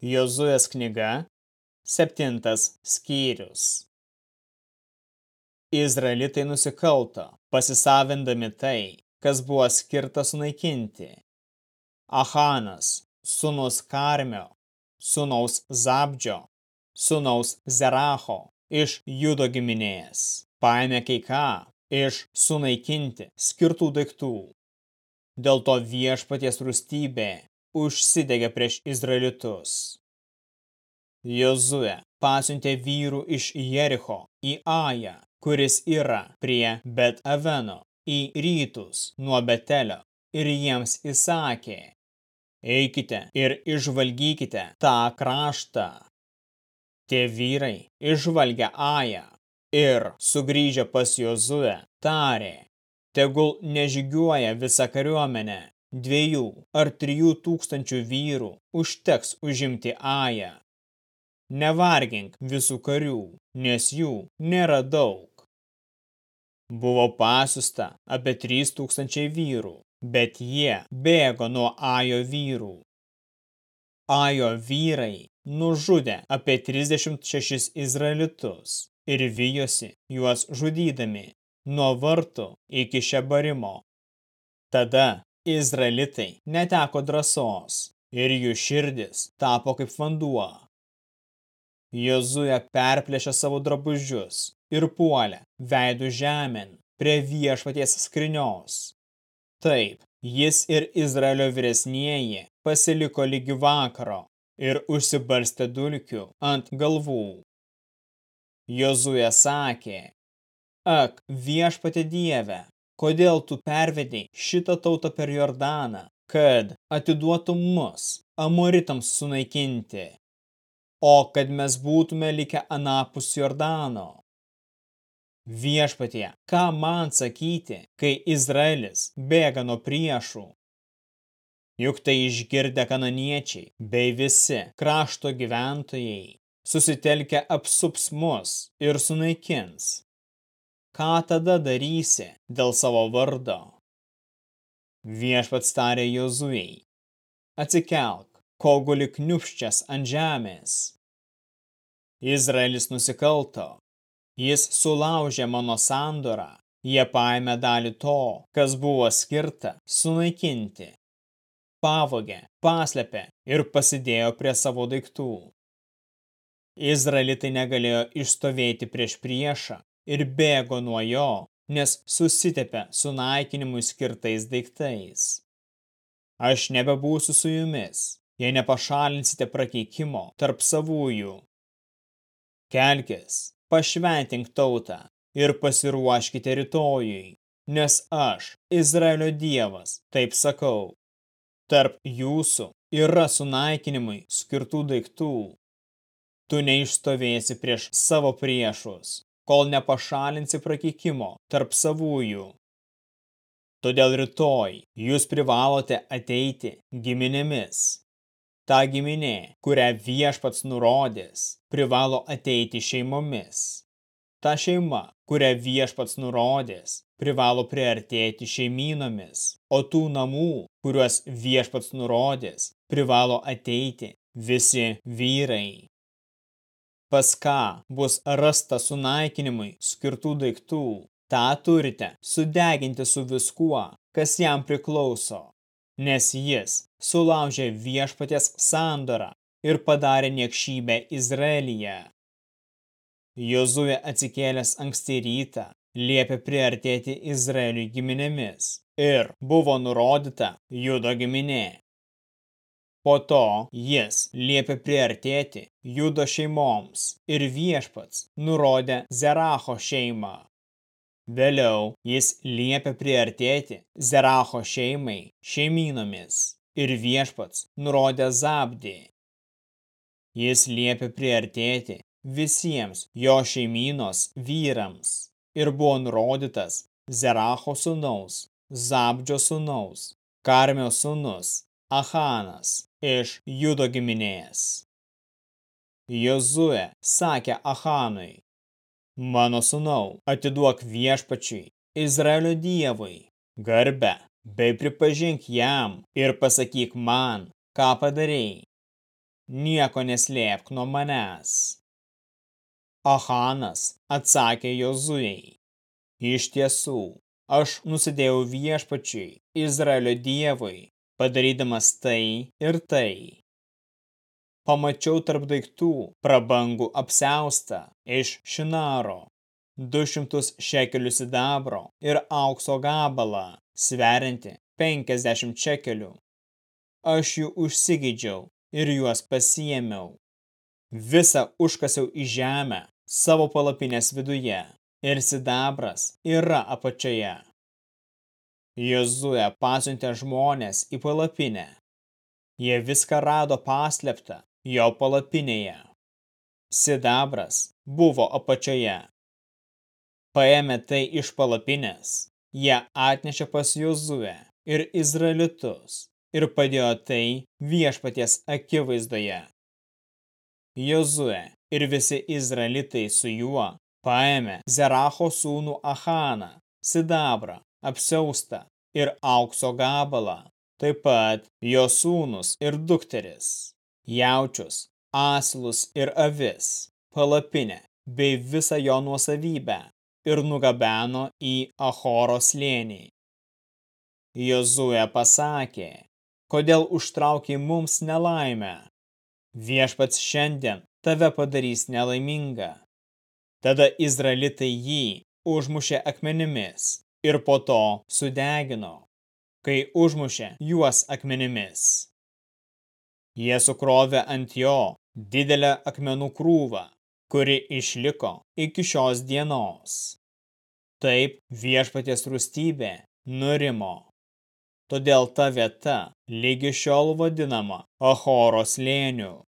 Jozuės knyga, septintas skyrius. Izraelitai nusikalto, pasisavindami tai, kas buvo skirta sunaikinti. Ahanas, sunus Karmio, sunaus Zabdžio, sunaus Zeracho iš Judo giminės, paėmė kai ką iš sunaikinti skirtų daiktų. Dėl to viešpaties rūstybė užsidegė prieš Izraelitus. Jozue pasiuntė vyrų iš Jericho į Ają, kuris yra prie Bet Aveno, į rytus nuo Betelio, ir jiems įsakė, eikite ir išvalgykite tą kraštą. Tie vyrai išvalgė Ają ir, sugrįžę pas Jozue, tarė, tegul nežygiuoja visa kariuomenė dviejų ar trijų tūkstančių vyrų užteks užimti Ają. Nevargink visų karių, nes jų nėra daug. Buvo pasiusta apie 3000 vyrų, bet jie bėgo nuo Ajo vyrų. Ajo vyrai nužudė apie 36 izraelitus ir vijosi juos žudydami nuo vartų iki šebarimo. Tada Izraelitai neteko drąsos ir jų širdis tapo kaip vanduo. Jozuė perplėšė savo drabužius ir puolė veidų žemėn prie viešpaties skrinios. Taip, jis ir Izraelio vyresnieji pasiliko lygi vakaro ir užsibarstė dulkių ant galvų. Jozuė sakė, ak, viešpatė dieve, kodėl tu pervedei šitą tautą per Jordaną, kad atiduotum mus amoritams sunaikinti, o kad mes būtume likę anapus Jordano. Viešpatie, ką man sakyti, kai Izraelis bėga nuo priešų? Juk tai išgirdę kananiečiai bei visi krašto gyventojai susitelkę apsups mus ir sunaikins ką tada darysi dėl savo vardo? Viešpats tarė Jozuei, atsikelk, kol guli kniupščias ant žemės. Izraelis nusikalto, jis sulaužė mano sandorą, jie paėmė dalį to, kas buvo skirta sunaikinti. Pavogė, paslėpė ir pasidėjo prie savo daiktų. Izraelitai negalėjo išstovėti prieš priešą, ir bėgo nuo jo, nes susitepė su naikinimui skirtais daiktais. Aš nebebūsiu su jumis, jei nepašalinsite prakeikimo tarp savųjų. Kelkis, pašventink tautą ir pasiruoškite rytojui, nes aš, Izraelio dievas, taip sakau. Tarp jūsų yra sunaikinimui skirtų daiktų. Tu neišstovėsi prieš savo priešus, kol nepašalinsi prakeikimo tarp savųjų. Todėl rytoj jūs privalote ateiti giminėmis. Ta giminė, kurią viešpats nurodės, privalo ateiti šeimomis. Ta šeima, kurią viešpats nurodės, privalo priartėti šeimynomis, o tų namų, kuriuos viešpats nurodės, privalo ateiti visi vyrai pas ką bus rasta sunaikinimui skirtų daiktų, tą turite sudeginti su viskuo, kas jam priklauso, nes jis sulaužė viešpaties sandorą ir padarė niekšybę Izraelyje. Jozuė atsikėlęs anksti rytą liepė priartėti Izraeliui giminėmis ir buvo nurodyta Judo giminė. Po to jis liepė priartėti Judo šeimoms ir viešpats nurodė Zeracho šeimą. Vėliau jis liepė priartėti Zeracho šeimai šeimynomis ir viešpats nurodė Zabdį. Jis liepė priartėti visiems jo šeimynos vyrams ir buvo nurodytas Zeracho sūnaus, Zabdžio sūnaus, Karmio sūnus, Ahanas iš Judo giminės. Jozuė sakė Ahanui, mano sūnau, atiduok viešpačiui, Izraelio dievui, garbę, bei pripažink jam ir pasakyk man, ką padarėjai. nieko neslėpk nuo manęs. Ahanas atsakė Jozujai, iš tiesų, aš nusidėjau viešpačiui, Izraelio dievui, padarydamas tai ir tai. Pamačiau tarp daiktų prabangų apseustą iš Šinaro, 200 šekelių sidabro ir aukso gabalą, sverianti 50 šekelių. Aš jų užsigydžiau ir juos pasiėmiau. Visą užkasiau į žemę savo palapinės viduje ir sidabras yra apačioje. Jozuė pasiuntė žmonės į palapinę. Jie viską rado paslėptą jo palapinėje. Sidabras buvo apačioje. Paėmė tai iš palapinės, jie atnešė pas Jozuę ir Izraelitus ir padėjo tai viešpaties akivaizdoje. Jozuė ir visi Izraelitai su juo paėmė Zeracho sūnų Ahaną, Sidabrą, apsiaustą ir aukso gabalą, taip pat jo sūnus ir dukteris, jaučius, asilus ir avis, palapinę bei visą jo nuosavybę ir nugabeno į Ahoro slėnį. Jozuė pasakė, kodėl užtraukiai mums nelaimę. Viešpats šiandien tave padarys nelaimingą. Tada Izraelitai jį užmušė akmenimis ir po to sudegino, kai užmušė juos akmenimis. Jie sukrovė ant jo didelę akmenų krūvą, kuri išliko iki šios dienos. Taip viešpaties rūstybė nurimo. Todėl ta vieta lygi šiol vadinama Ahoro slėniu.